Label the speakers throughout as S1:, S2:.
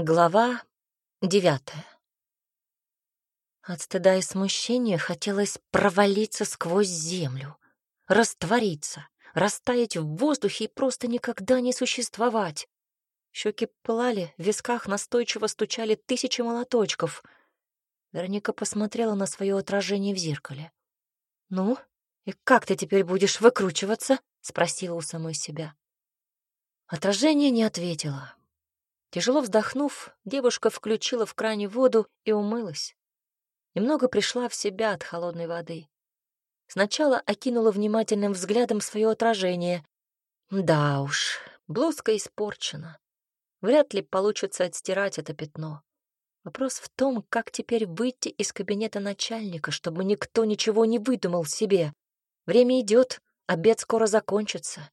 S1: Глава девятая. От стыда и смущения хотелось провалиться сквозь землю, раствориться, растаять в воздухе и просто никогда не существовать. Щеки пылали, в висках настойчиво стучали тысячи молоточков. Вероника посмотрела на свое отражение в зеркале. «Ну, и как ты теперь будешь выкручиваться?» — спросила у самой себя. Отражение не ответило. Тяжело вздохнув, девушка включила в кране воду и умылась. Немного пришла в себя от холодной воды. Сначала окинула внимательным взглядом свое отражение. Да уж, блузка испорчена. Вряд ли получится отстирать это пятно. Вопрос в том, как теперь выйти из кабинета начальника, чтобы никто ничего не выдумал себе. Время идет, обед скоро закончится.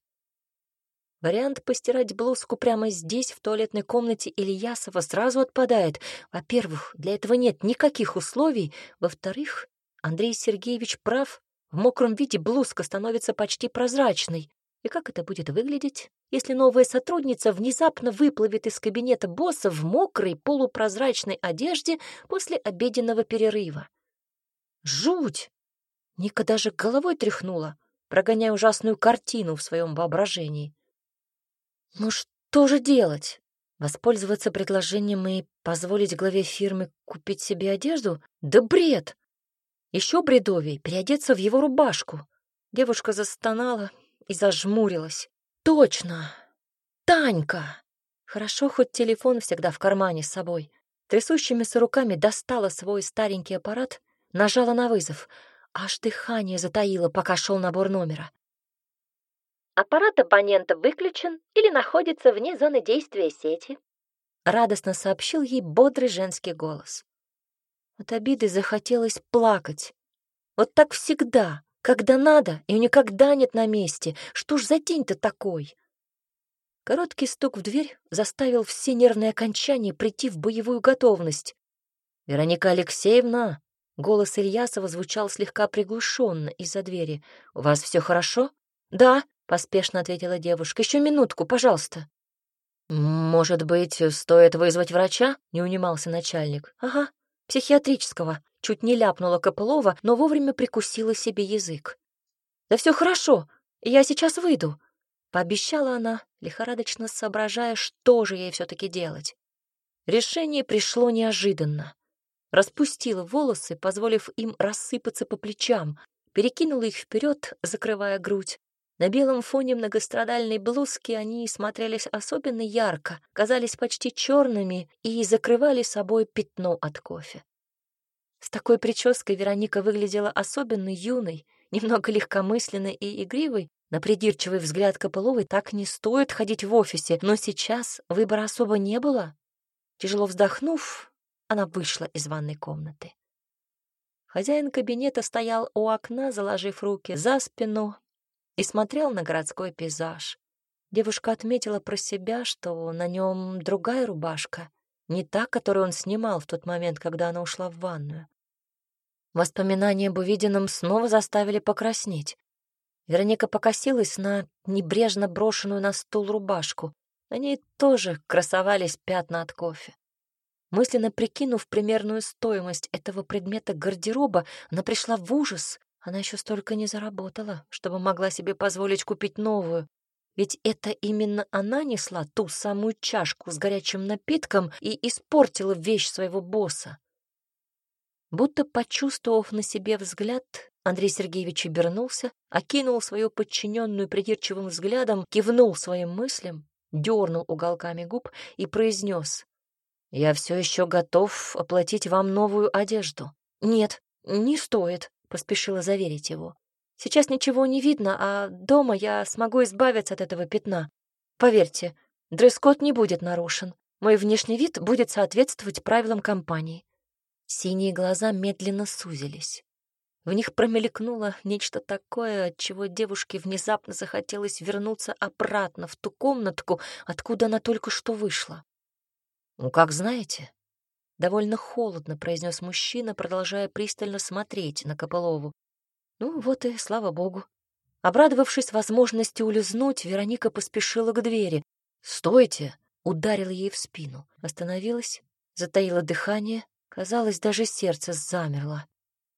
S1: Вариант постирать блузку прямо здесь, в туалетной комнате Ильясова, сразу отпадает. Во-первых, для этого нет никаких условий. Во-вторых, Андрей Сергеевич прав. В мокром виде блузка становится почти прозрачной. И как это будет выглядеть, если новая сотрудница внезапно выплывет из кабинета босса в мокрой полупрозрачной одежде после обеденного перерыва? Жуть! Ника даже головой тряхнула, прогоняя ужасную картину в своем воображении. Ну что же делать? Воспользоваться предложением и позволить главе фирмы купить себе одежду? Да бред! Еще бредовей переодеться в его рубашку. Девушка застонала и зажмурилась. Точно! Танька! Хорошо, хоть телефон всегда в кармане с собой. Трясущимися руками достала свой старенький аппарат, нажала на вызов. Аж дыхание затаило, пока шел набор номера.
S2: Аппарат абонента выключен или находится вне зоны действия сети.
S1: Радостно сообщил ей бодрый женский голос. От обиды захотелось плакать. Вот так всегда, когда надо, и никогда нет на месте. Что ж за день-то такой? Короткий стук в дверь заставил все нервные окончания прийти в боевую готовность. «Вероника Алексеевна!» Голос Ильясова звучал слегка приглушенно из-за двери. «У вас все хорошо?» «Да», — поспешно ответила девушка. Еще минутку, пожалуйста». «Может быть, стоит вызвать врача?» — не унимался начальник. «Ага, психиатрического». Чуть не ляпнула Копылова, но вовремя прикусила себе язык. «Да все хорошо, я сейчас выйду», — пообещала она, лихорадочно соображая, что же ей все таки делать. Решение пришло неожиданно. Распустила волосы, позволив им рассыпаться по плечам, перекинула их вперед, закрывая грудь, на белом фоне многострадальной блузки они смотрелись особенно ярко, казались почти черными и закрывали собой пятно от кофе. С такой прической Вероника выглядела особенно юной, немного легкомысленной и игривой. На придирчивый взгляд Копыловой так не стоит ходить в офисе, но сейчас выбора особо не было. Тяжело вздохнув, она вышла из ванной комнаты. Хозяин кабинета стоял у окна, заложив руки за спину, и смотрел на городской пейзаж. Девушка отметила про себя, что на нем другая рубашка, не та, которую он снимал в тот момент, когда она ушла в ванную. Воспоминания об увиденном снова заставили покраснеть. Вероника покосилась на небрежно брошенную на стул рубашку. На ней тоже красовались пятна от кофе. Мысленно прикинув примерную стоимость этого предмета гардероба, она пришла в ужас она еще столько не заработала, чтобы могла себе позволить купить новую. Ведь это именно она несла ту самую чашку с горячим напитком и испортила вещь своего босса. Будто почувствовав на себе взгляд, Андрей Сергеевич обернулся, окинул свою подчиненную придирчивым взглядом, кивнул своим мыслям, дернул уголками губ и произнес: «Я все еще готов оплатить вам новую одежду». «Нет, не стоит», поспешила заверить его. Сейчас ничего не видно, а дома я смогу избавиться от этого пятна. Поверьте, дресс-код не будет нарушен. Мой внешний вид будет соответствовать правилам компании. Синие глаза медленно сузились. В них промелькнуло нечто такое, от чего девушке внезапно захотелось вернуться обратно в ту комнатку, откуда она только что вышла. «Ну, как знаете», Довольно холодно произнес мужчина, продолжая пристально смотреть на Копылову. Ну вот и слава богу. Обрадовавшись возможности улизнуть, Вероника поспешила к двери. «Стойте!» ударила ей в спину. Остановилась, затаила дыхание, казалось, даже сердце замерло.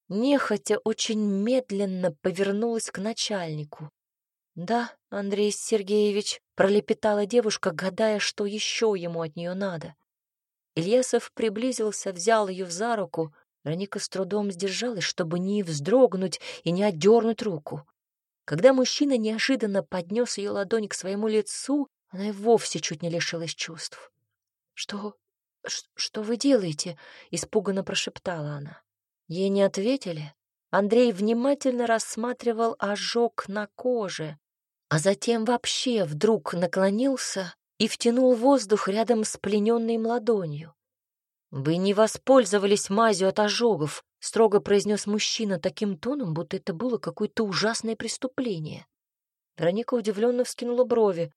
S1: Нехотя очень медленно повернулась к начальнику. «Да, Андрей Сергеевич», — пролепетала девушка, гадая, что еще ему от нее надо. Ильясов приблизился, взял ее за руку. Раника с трудом сдержалась, чтобы не вздрогнуть и не отдернуть руку. Когда мужчина неожиданно поднес ее ладонь к своему лицу, она и вовсе чуть не лишилась чувств. «Что? Что вы делаете?» — испуганно прошептала она. Ей не ответили. Андрей внимательно рассматривал ожог на коже, а затем вообще вдруг наклонился и втянул воздух рядом с плененной ладонью. «Вы не воспользовались мазью от ожогов», — строго произнес мужчина таким тоном, будто это было какое-то ужасное преступление. Вероника удивленно вскинула брови.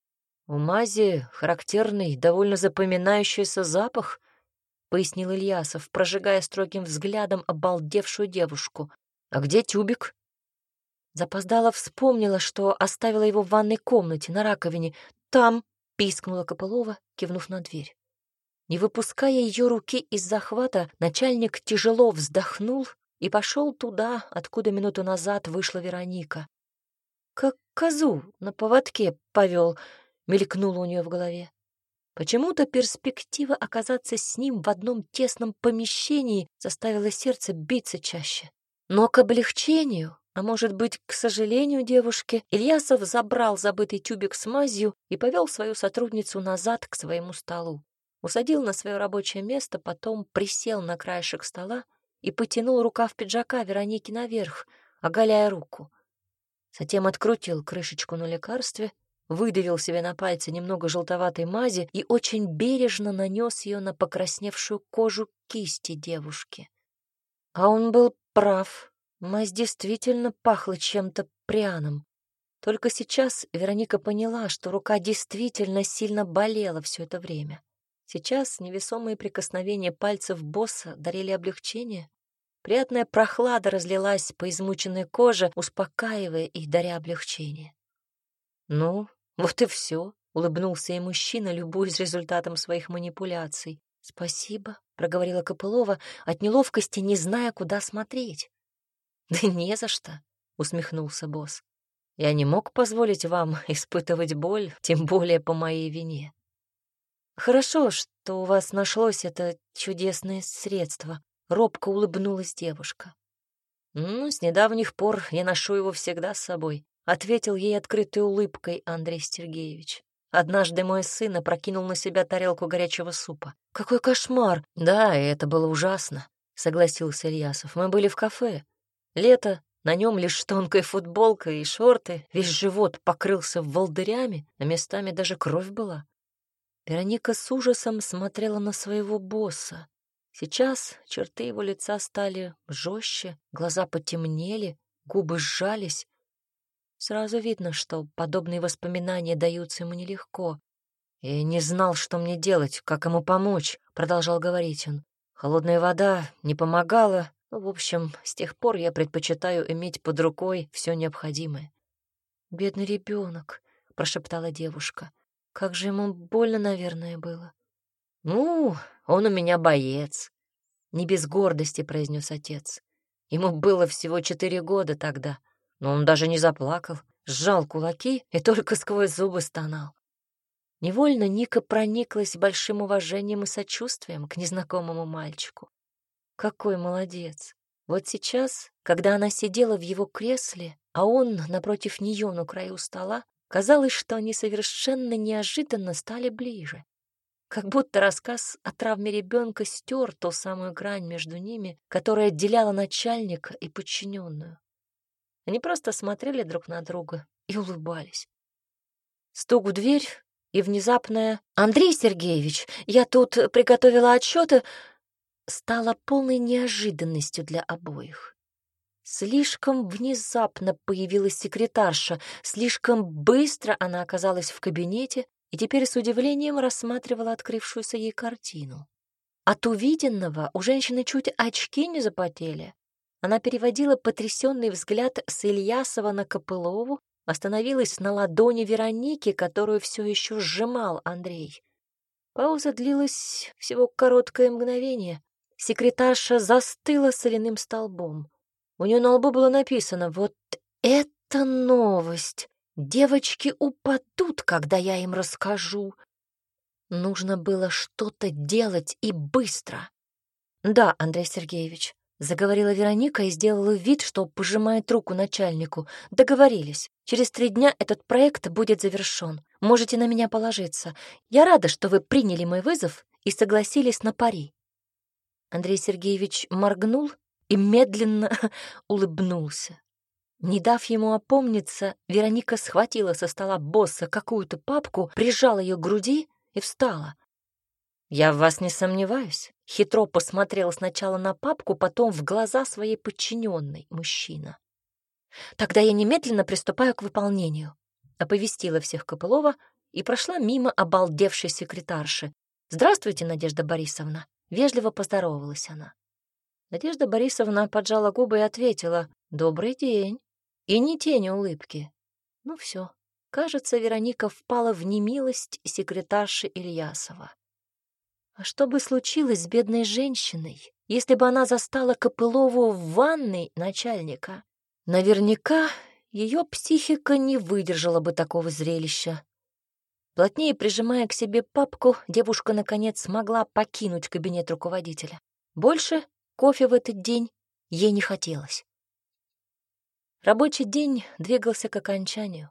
S1: «У мази характерный, довольно запоминающийся запах», — пояснил Ильясов, прожигая строгим взглядом обалдевшую девушку. «А где тюбик?» Запоздала вспомнила, что оставила его в ванной комнате на раковине. «Там!» — пискнула Копылова, кивнув на дверь. Не выпуская ее руки из захвата, начальник тяжело вздохнул и пошел туда, откуда минуту назад вышла Вероника. «Как козу на поводке повел», — мелькнуло у нее в голове. Почему-то перспектива оказаться с ним в одном тесном помещении заставила сердце биться чаще. Но к облегчению, а может быть, к сожалению девушки, Ильясов забрал забытый тюбик с мазью и повел свою сотрудницу назад к своему столу усадил на свое рабочее место, потом присел на краешек стола и потянул рукав пиджака Вероники наверх, оголяя руку. Затем открутил крышечку на лекарстве, выдавил себе на пальцы немного желтоватой мази и очень бережно нанес ее на покрасневшую кожу кисти девушки. А он был прав. Мазь действительно пахла чем-то пряным. Только сейчас Вероника поняла, что рука действительно сильно болела все это время. Сейчас невесомые прикосновения пальцев босса дарили облегчение. Приятная прохлада разлилась по измученной коже, успокаивая и даря облегчение. «Ну, вот и все», — улыбнулся ей мужчина, любуясь результатом своих манипуляций. «Спасибо», — проговорила Копылова, от неловкости не зная, куда смотреть. «Да не за что», — усмехнулся босс. «Я не мог позволить вам испытывать боль, тем более по моей вине. «Хорошо, что у вас нашлось это чудесное средство», — робко улыбнулась девушка. «Ну, с недавних пор я ношу его всегда с собой», — ответил ей открытой улыбкой Андрей Сергеевич. Однажды мой сын опрокинул на себя тарелку горячего супа. «Какой кошмар!» «Да, это было ужасно», — согласился Ильясов. «Мы были в кафе. Лето, на нем лишь тонкая футболка и шорты, весь живот покрылся волдырями, а местами даже кровь была. Вероника с ужасом смотрела на своего босса. Сейчас черты его лица стали жестче, глаза потемнели, губы сжались. Сразу видно, что подобные воспоминания даются ему нелегко. «Я не знал, что мне делать, как ему помочь», — продолжал говорить он. «Холодная вода не помогала. В общем, с тех пор я предпочитаю иметь под рукой все необходимое». «Бедный ребенок», — прошептала девушка. Как же ему больно, наверное, было. «Ну, он у меня боец», — не без гордости произнес отец. Ему было всего четыре года тогда, но он даже не заплакал, сжал кулаки и только сквозь зубы стонал. Невольно Ника прониклась большим уважением и сочувствием к незнакомому мальчику. Какой молодец! Вот сейчас, когда она сидела в его кресле, а он напротив нее на краю стола, Казалось, что они совершенно неожиданно стали ближе. Как будто рассказ о травме ребенка стер ту самую грань между ними, которая отделяла начальника и подчиненную. Они просто смотрели друг на друга и улыбались. Стук в дверь и внезапное «Андрей Сергеевич, я тут приготовила отчеты» стало полной неожиданностью для обоих. Слишком внезапно появилась секретарша, слишком быстро она оказалась в кабинете и теперь с удивлением рассматривала открывшуюся ей картину. От увиденного у женщины чуть очки не запотели. Она переводила потрясенный взгляд с Ильясова на Копылову, остановилась на ладони Вероники, которую все еще сжимал Андрей. Пауза длилась всего короткое мгновение. Секретарша застыла соляным столбом. У нее на лбу было написано «Вот это новость! Девочки упадут, когда я им расскажу!» Нужно было что-то делать и быстро. «Да, Андрей Сергеевич», — заговорила Вероника и сделала вид, что пожимает руку начальнику. «Договорились. Через три дня этот проект будет завершен. Можете на меня положиться. Я рада, что вы приняли мой вызов и согласились на пари». Андрей Сергеевич моргнул и медленно улыбнулся. Не дав ему опомниться, Вероника схватила со стола босса какую-то папку, прижала ее к груди и встала. «Я в вас не сомневаюсь», — хитро посмотрел сначала на папку, потом в глаза своей подчиненной мужчина. «Тогда я немедленно приступаю к выполнению», — оповестила всех Копылова и прошла мимо обалдевшей секретарши. «Здравствуйте, Надежда Борисовна», — вежливо поздоровалась она. Надежда Борисовна поджала губы и ответила «Добрый день». И ни тени улыбки. Ну все, кажется, Вероника впала в немилость секретарши Ильясова. А что бы случилось с бедной женщиной, если бы она застала Копылову в ванной начальника? Наверняка ее психика не выдержала бы такого зрелища. Плотнее прижимая к себе папку, девушка, наконец, смогла покинуть кабинет руководителя. Больше кофе в этот день ей не хотелось. Рабочий день двигался к окончанию.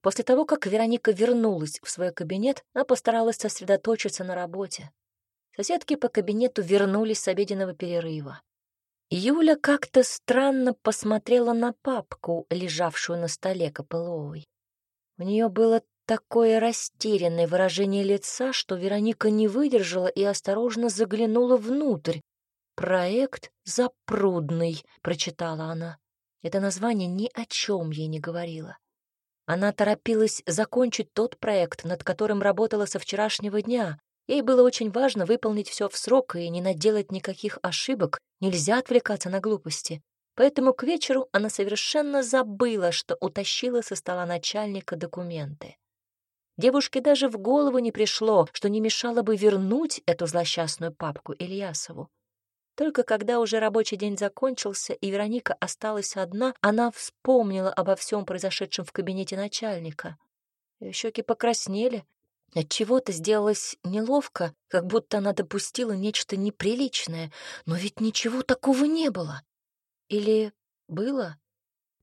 S1: После того, как Вероника вернулась в свой кабинет, она постаралась сосредоточиться на работе. Соседки по кабинету вернулись с обеденного перерыва. Юля как-то странно посмотрела на папку, лежавшую на столе Копыловой. У нее было такое растерянное выражение лица, что Вероника не выдержала и осторожно заглянула внутрь. «Проект запрудный», — прочитала она. Это название ни о чем ей не говорило. Она торопилась закончить тот проект, над которым работала со вчерашнего дня, Ей было очень важно выполнить все в срок и не наделать никаких ошибок, нельзя отвлекаться на глупости. Поэтому к вечеру она совершенно забыла, что утащила со стола начальника документы. Девушке даже в голову не пришло, что не мешало бы вернуть эту злосчастную папку Ильясову. Только когда уже рабочий день закончился и Вероника осталась одна, она вспомнила обо всем произошедшем в кабинете начальника. Ее щеки покраснели, от чего то сделалось неловко, как будто она допустила нечто неприличное, но ведь ничего такого не было. Или было?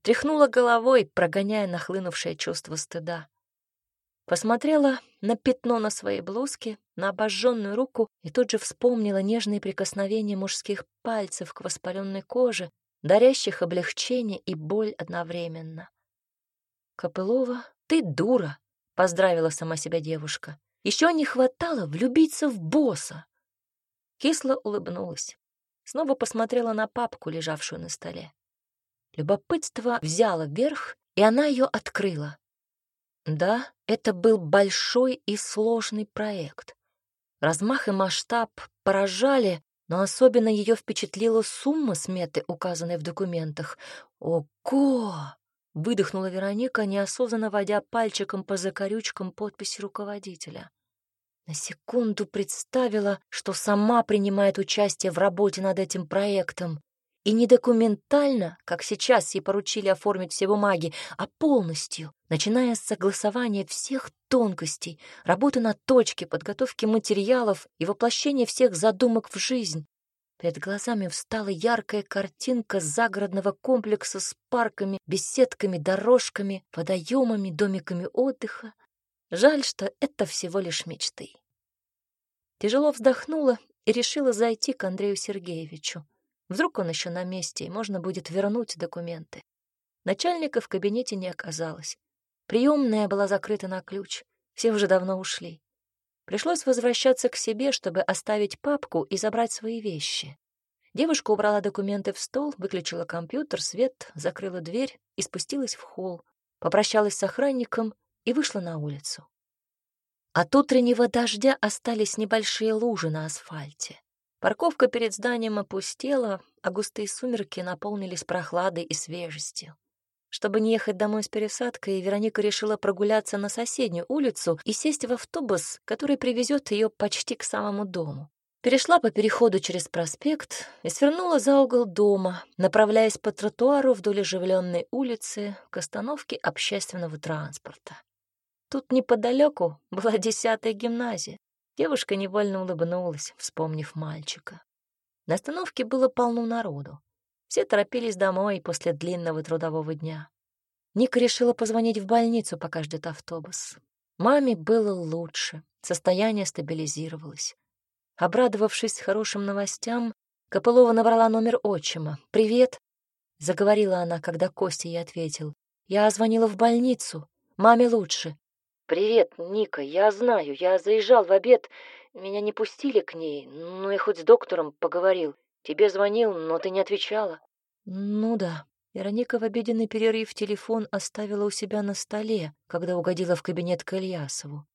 S1: Тряхнула головой, прогоняя нахлынувшее чувство стыда. Посмотрела на пятно на своей блузке, на обожженную руку и тут же вспомнила нежные прикосновения мужских пальцев к воспаленной коже, дарящих облегчение и боль одновременно. «Копылова, ты дура!» — поздравила сама себя девушка. Еще не хватало влюбиться в босса. Кисло улыбнулась. Снова посмотрела на папку, лежавшую на столе. Любопытство взяло верх, и она ее открыла. Да, это был большой и сложный проект. Размах и масштаб поражали, но особенно ее впечатлила сумма сметы, указанной в документах. Ого! Выдохнула Вероника, неосознанно водя пальчиком по закорючкам подписи руководителя. На секунду представила, что сама принимает участие в работе над этим проектом. И не документально, как сейчас ей поручили оформить все бумаги, а полностью, начиная с согласования всех тонкостей, работы на точке, подготовки материалов и воплощения всех задумок в жизнь. Перед глазами встала яркая картинка загородного комплекса с парками, беседками, дорожками, водоемами, домиками отдыха. Жаль, что это всего лишь мечты. Тяжело вздохнула и решила зайти к Андрею Сергеевичу. Вдруг он еще на месте, и можно будет вернуть документы. Начальника в кабинете не оказалось. Приемная была закрыта на ключ. Все уже давно ушли. Пришлось возвращаться к себе, чтобы оставить папку и забрать свои вещи. Девушка убрала документы в стол, выключила компьютер, свет, закрыла дверь и спустилась в холл, попрощалась с охранником и вышла на улицу. От утреннего дождя остались небольшие лужи на асфальте. Парковка перед зданием опустела, а густые сумерки наполнились прохладой и свежестью. Чтобы не ехать домой с пересадкой, Вероника решила прогуляться на соседнюю улицу и сесть в автобус, который привезет ее почти к самому дому. Перешла по переходу через проспект и свернула за угол дома, направляясь по тротуару вдоль оживленной улицы к остановке общественного транспорта. Тут неподалеку была десятая гимназия. Девушка невольно улыбнулась, вспомнив мальчика. На остановке было полно народу. Все торопились домой после длинного трудового дня. Ника решила позвонить в больницу, пока ждет автобус. Маме было лучше, состояние стабилизировалось. Обрадовавшись хорошим новостям, Копылова набрала номер отчима. «Привет», — заговорила она, когда Костя ей ответил. «Я звонила в больницу. Маме лучше».
S2: «Привет, Ника, я знаю, я заезжал в обед. Меня не пустили к ней, но я хоть с доктором поговорил. Тебе звонил, но ты не отвечала».
S1: «Ну да». Вероника в обеденный перерыв телефон оставила у себя на столе, когда угодила в кабинет к Ильясову.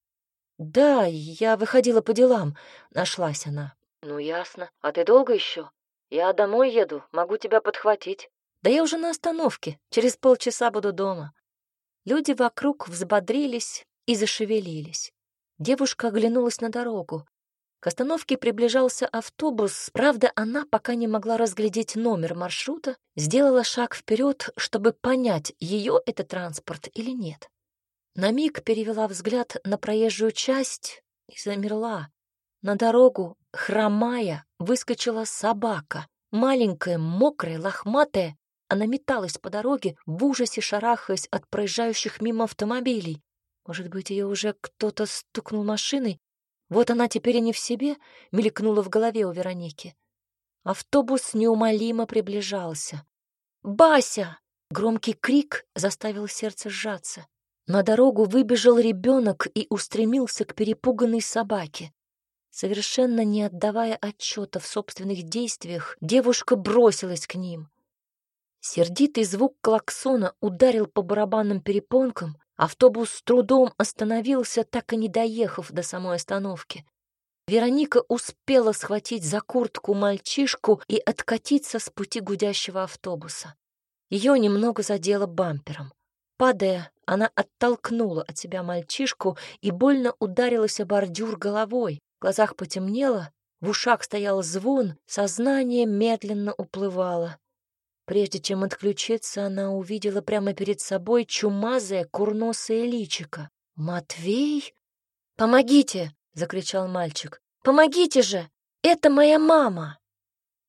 S1: «Да, я выходила по делам», — нашлась она.
S2: «Ну, ясно. А ты долго еще? Я домой еду, могу тебя подхватить».
S1: «Да я уже на остановке. Через полчаса буду дома». Люди вокруг взбодрились и зашевелились. Девушка оглянулась на дорогу. К остановке приближался автобус, правда, она пока не могла разглядеть номер маршрута, сделала шаг вперед, чтобы понять, ее это транспорт или нет. На миг перевела взгляд на проезжую часть и замерла. На дорогу, хромая, выскочила собака. Маленькая, мокрая, лохматая. Она металась по дороге, в ужасе шарахаясь от проезжающих мимо автомобилей. Может быть, ее уже кто-то стукнул машиной? Вот она теперь и не в себе, мелькнула в голове у Вероники. Автобус неумолимо приближался. «Бася!» — громкий крик заставил сердце сжаться. На дорогу выбежал ребенок и устремился к перепуганной собаке. Совершенно не отдавая отчета в собственных действиях, девушка бросилась к ним. Сердитый звук клаксона ударил по барабанным перепонкам, автобус с трудом остановился, так и не доехав до самой остановки. Вероника успела схватить за куртку мальчишку и откатиться с пути гудящего автобуса. Ее немного задело бампером. Падая, она оттолкнула от себя мальчишку и больно ударилась о бордюр головой. В глазах потемнело, в ушах стоял звон, сознание медленно уплывало. Прежде чем отключиться, она увидела прямо перед собой чумазое курносое личико. «Матвей? Помогите!» — закричал мальчик. «Помогите же! Это моя мама!»